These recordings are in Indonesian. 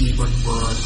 Keyword word.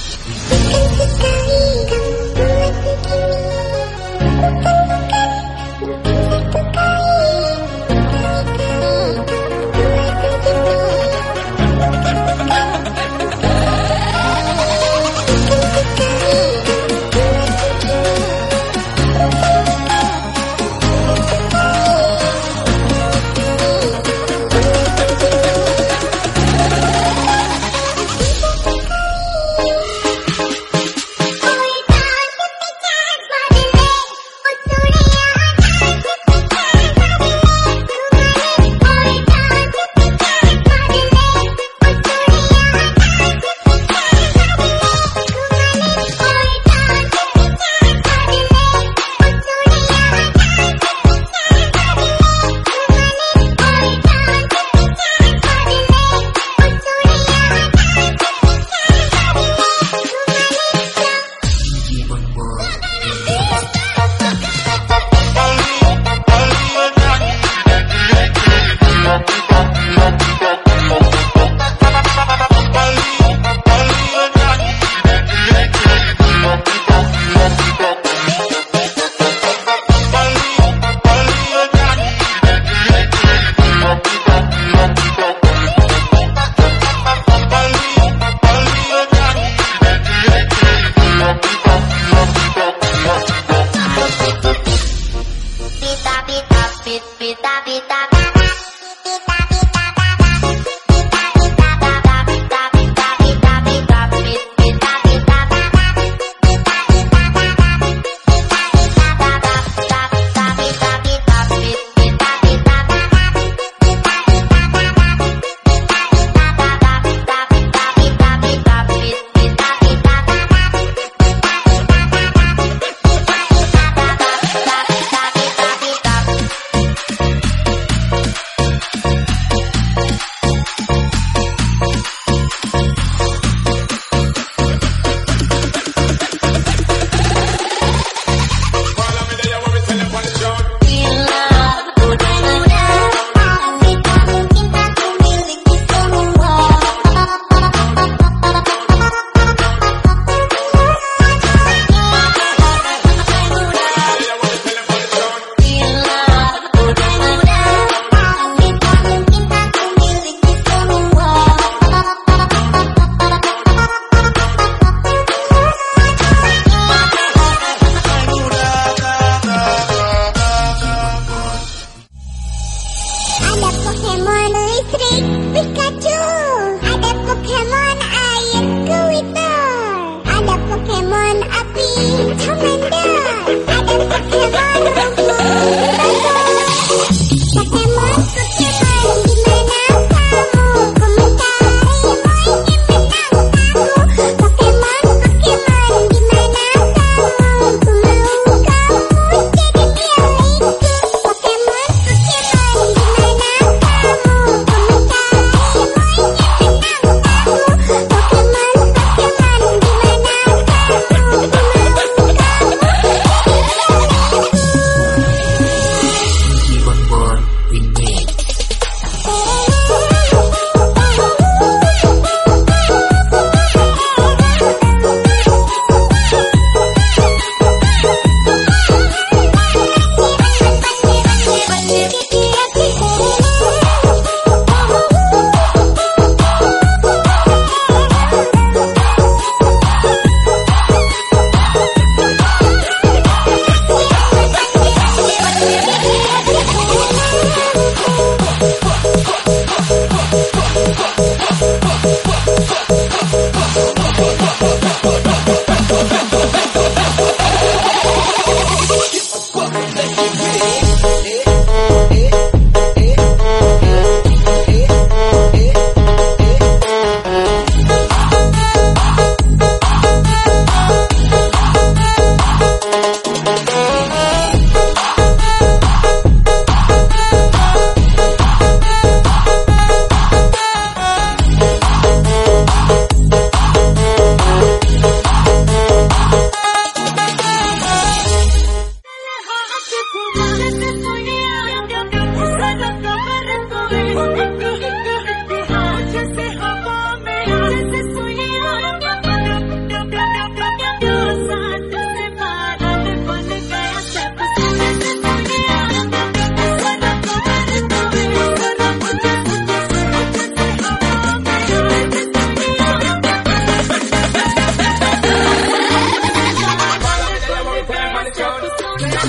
Pikachu. Ada Pokemon air Glitter Ada Pokemon api Commander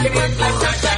Queriendo